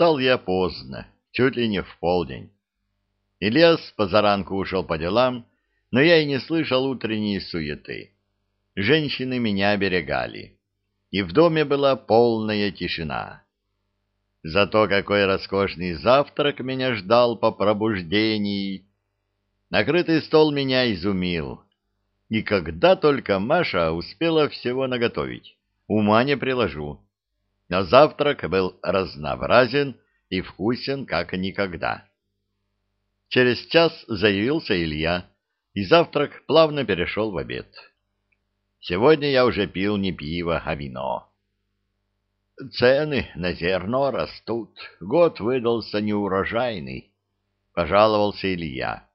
Встал я поздно, чуть ли не в полдень. Ильяс позаранку ушел по делам, но я и не слышал утренней суеты. Женщины меня оберегали, и в доме была полная тишина. Зато какой роскошный завтрак меня ждал по пробуждении. Накрытый стол меня изумил. Никогда только Маша успела всего наготовить. Ума не приложу. Но завтрак был разнообразен и вкусен, как никогда. Через час заявился Илья, и завтрак плавно перешел в обед. Сегодня я уже пил не пиво, а вино. Цены на зерно растут, год выдался неурожайный, — пожаловался Илья.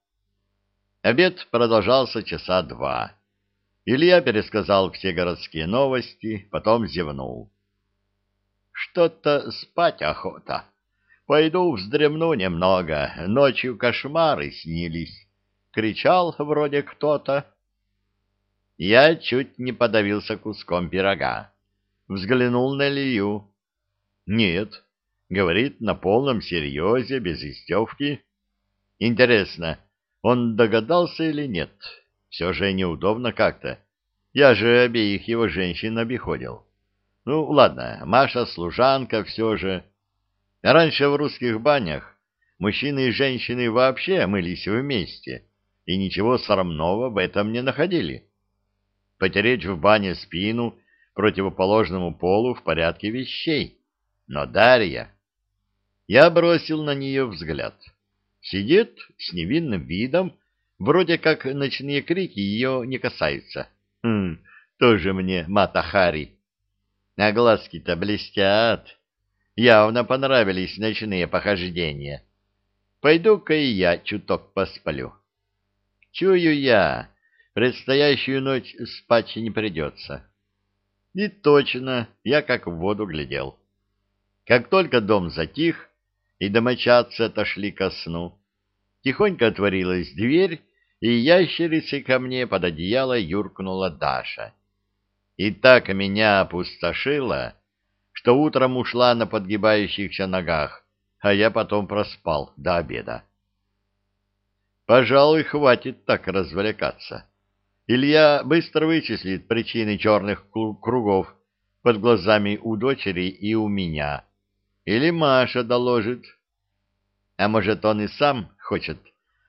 Обед продолжался часа два. Илья пересказал все городские новости, потом зевнул. Что-то спать охота. Пойду вздремну немного, ночью кошмары снились. Кричал вроде кто-то. Я чуть не подавился куском пирога. Взглянул на Илью. Нет, говорит на полном серьезе, без истевки. Интересно, он догадался или нет? Все же неудобно как-то. Я же обеих его женщин обиходил. Ну, ладно, Маша служанка все же. Раньше в русских банях мужчины и женщины вообще мылись вместе, и ничего срамного в этом не находили. Потереть в бане спину противоположному полу в порядке вещей. Но Дарья... Я бросил на нее взгляд. Сидит с невинным видом, вроде как ночные крики ее не касаются. Хм, тоже мне Матахари. А глазки-то блестят. Явно понравились ночные похождения. Пойду-ка и я чуток посплю. Чую я, предстоящую ночь спать не придется. И точно, я как в воду глядел. Как только дом затих, и домочадцы отошли ко сну, тихонько отворилась дверь, и ящерицей ко мне под одеяло юркнула Даша и так меня опустошила, что утром ушла на подгибающихся ногах, а я потом проспал до обеда. Пожалуй, хватит так развлекаться. Илья быстро вычислит причины черных кругов под глазами у дочери и у меня. Или Маша доложит. А может, он и сам хочет,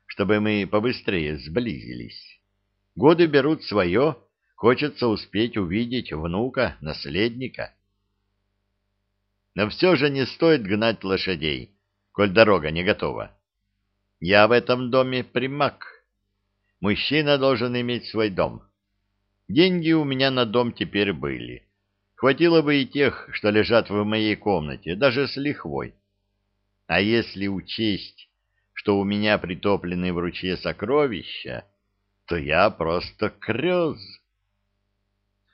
чтобы мы побыстрее сблизились. Годы берут свое, Хочется успеть увидеть внука, наследника. Но все же не стоит гнать лошадей, коль дорога не готова. Я в этом доме примак. Мужчина должен иметь свой дом. Деньги у меня на дом теперь были. Хватило бы и тех, что лежат в моей комнате, даже с лихвой. А если учесть, что у меня притоплены в ручье сокровища, то я просто крёз.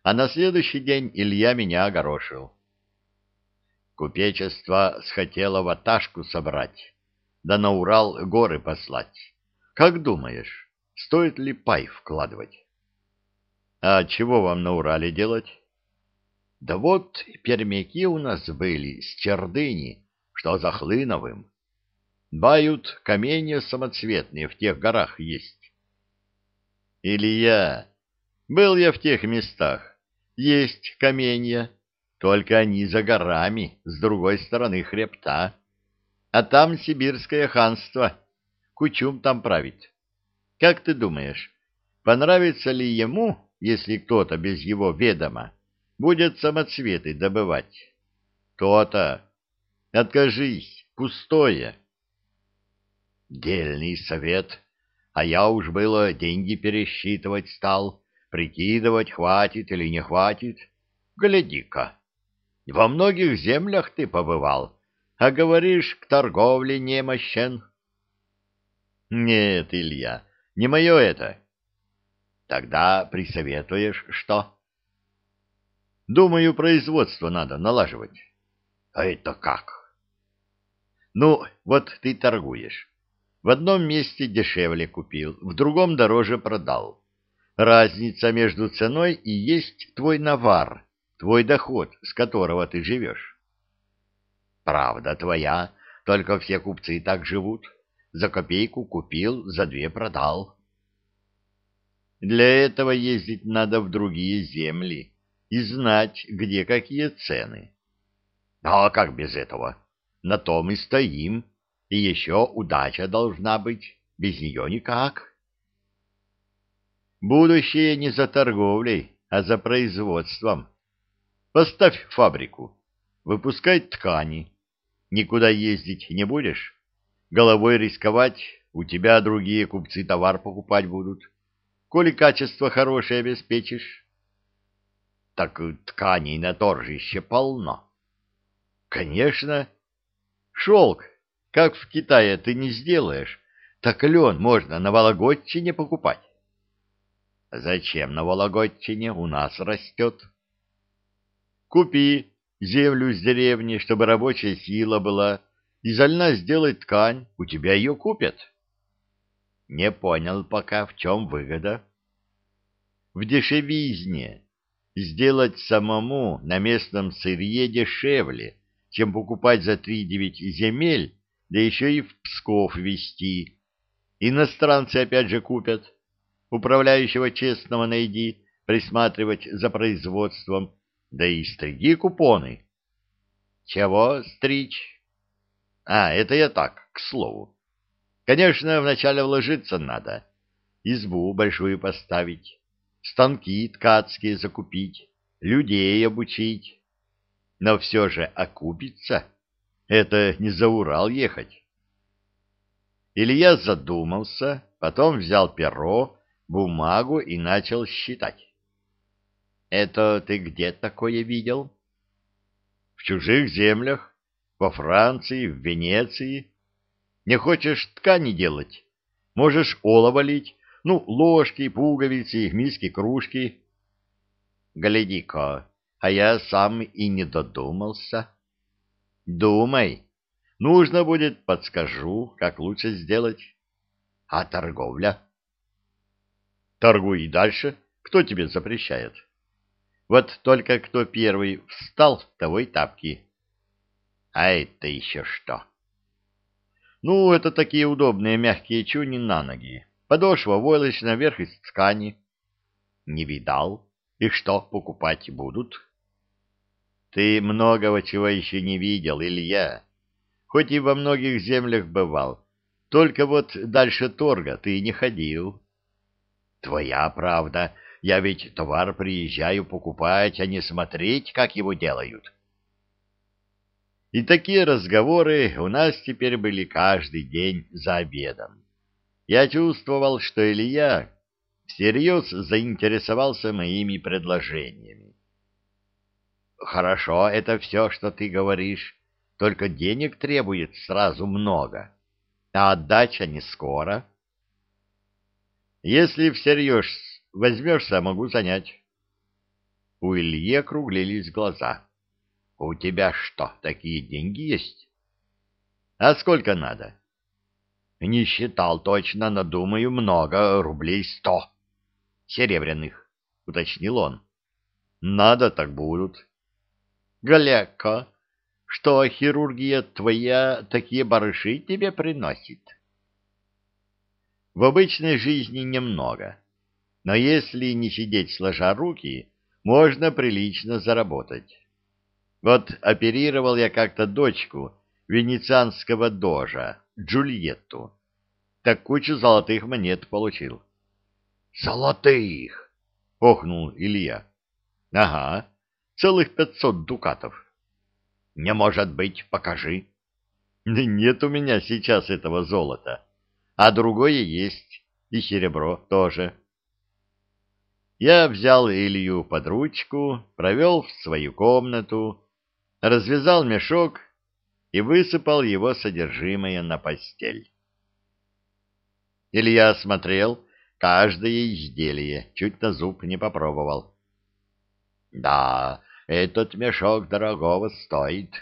А на следующий день Илья меня огорошил. Купечество схотело ваташку собрать, да на Урал горы послать. Как думаешь, стоит ли пай вкладывать? А чего вам на Урале делать? Да вот пермяки у нас были с Чердыни, что за Хлыновым. Бают каменья самоцветные в тех горах есть. Илья, был я в тех местах, есть каменья, только они за горами, с другой стороны хребта. А там сибирское ханство, Кучум там правит. Как ты думаешь, понравится ли ему, если кто-то без его ведома будет самоцветы добывать? То-то. Откажись, пустое. Дельный совет, а я уж было деньги пересчитывать стал прикидывать, хватит или не хватит. Гляди-ка, во многих землях ты побывал, а говоришь, к торговле немощен. Нет, Илья, не мое это. Тогда присоветуешь что? Думаю, производство надо налаживать. А это как? Ну, вот ты торгуешь. В одном месте дешевле купил, в другом дороже продал. Разница между ценой и есть твой навар, твой доход, с которого ты живешь. Правда твоя, только все купцы так живут. За копейку купил, за две продал. Для этого ездить надо в другие земли и знать, где какие цены. А как без этого? На том и стоим, и еще удача должна быть, без нее никак. Будущее не за торговлей, а за производством. Поставь фабрику, выпускай ткани. Никуда ездить не будешь? Головой рисковать, у тебя другие купцы товар покупать будут. Коли качество хорошее обеспечишь. Так тканей на торжище полно. Конечно. Шелк, как в Китае ты не сделаешь, так лен можно на Вологодчине покупать. Зачем на Вологодчине у нас растет? Купи землю с деревни, чтобы рабочая сила была, и зальна сделать ткань, у тебя ее купят. Не понял пока, в чем выгода. В дешевизне. Сделать самому на местном сырье дешевле, чем покупать за три девять земель, да еще и в Псков везти. Иностранцы опять же купят управляющего честного найди, присматривать за производством, да и стриги купоны. Чего стричь? А, это я так, к слову. Конечно, вначале вложиться надо, избу большую поставить, станки ткацкие закупить, людей обучить. Но все же окупится. Это не за Урал ехать. Илья задумался, потом взял перо, бумагу и начал считать. «Это ты где такое видел?» «В чужих землях, во Франции, в Венеции. Не хочешь ткани делать? Можешь олово лить, ну, ложки, пуговицы, миски, кружки». «Гляди-ка, а я сам и не додумался». «Думай. Нужно будет, подскажу, как лучше сделать». «А торговля?» Торгуй и дальше. Кто тебе запрещает? Вот только кто первый встал, того и тапки. А это еще что? Ну, это такие удобные мягкие чуни на ноги. Подошва войлочная, верх из ткани. Не видал? И что, покупать будут? Ты многого чего еще не видел, Илья. Хоть и во многих землях бывал. Только вот дальше торга ты не ходил. Твоя правда. Я ведь товар приезжаю покупать, а не смотреть, как его делают. И такие разговоры у нас теперь были каждый день за обедом. Я чувствовал, что Илья всерьез заинтересовался моими предложениями. «Хорошо, это все, что ты говоришь, только денег требует сразу много, а отдача не скоро». Если всерьез возьмешься, могу занять. У Ильи округлились глаза. — У тебя что, такие деньги есть? — А сколько надо? — Не считал точно, но, думаю, много, рублей сто. — Серебряных, — уточнил он. — Надо, так будут. — Голяка, что хирургия твоя такие барыши тебе приносит? — в обычной жизни немного, но если не сидеть сложа руки, можно прилично заработать. Вот оперировал я как-то дочку венецианского дожа, Джульетту. Так кучу золотых монет получил. «Золотых!» — охнул Илья. «Ага, целых пятьсот дукатов». «Не может быть, покажи». «Нет у меня сейчас этого золота» а другое есть, и серебро тоже. Я взял Илью под ручку, провел в свою комнату, развязал мешок и высыпал его содержимое на постель. Илья смотрел каждое изделие, чуть на зуб не попробовал. — Да, этот мешок дорогого стоит.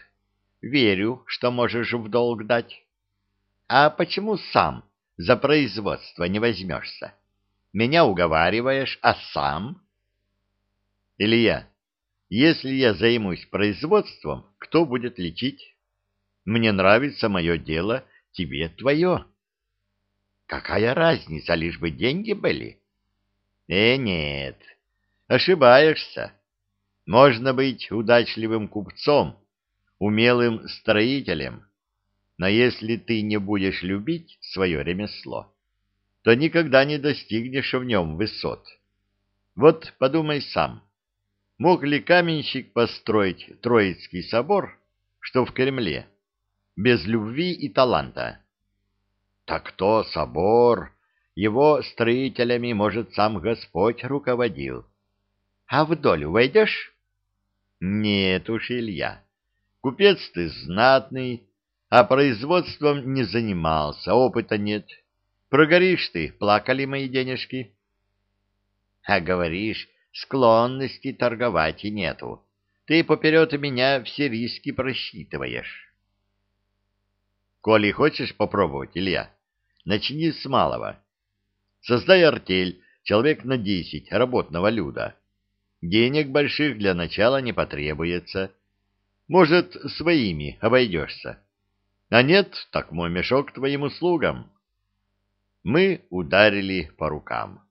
Верю, что можешь в долг дать. А почему сам за производство не возьмешься. Меня уговариваешь, а сам? Илья, если я займусь производством, кто будет лечить? Мне нравится мое дело, тебе твое. Какая разница, лишь бы деньги были? Э, нет, ошибаешься. Можно быть удачливым купцом, умелым строителем, но если ты не будешь любить свое ремесло, то никогда не достигнешь в нем высот. Вот подумай сам, мог ли каменщик построить Троицкий собор, что в Кремле, без любви и таланта? Так то собор, его строителями, может, сам Господь руководил. А в долю войдешь? Нет уж, Илья, купец ты знатный, а производством не занимался, опыта нет. Прогоришь ты, плакали мои денежки. А говоришь, склонности торговать и нету. Ты поперед меня все риски просчитываешь. Коли хочешь попробовать, Илья, начни с малого. Создай артель, человек на десять, работного люда. Денег больших для начала не потребуется. Может, своими обойдешься. А нет, так мой мешок к твоим услугам. Мы ударили по рукам.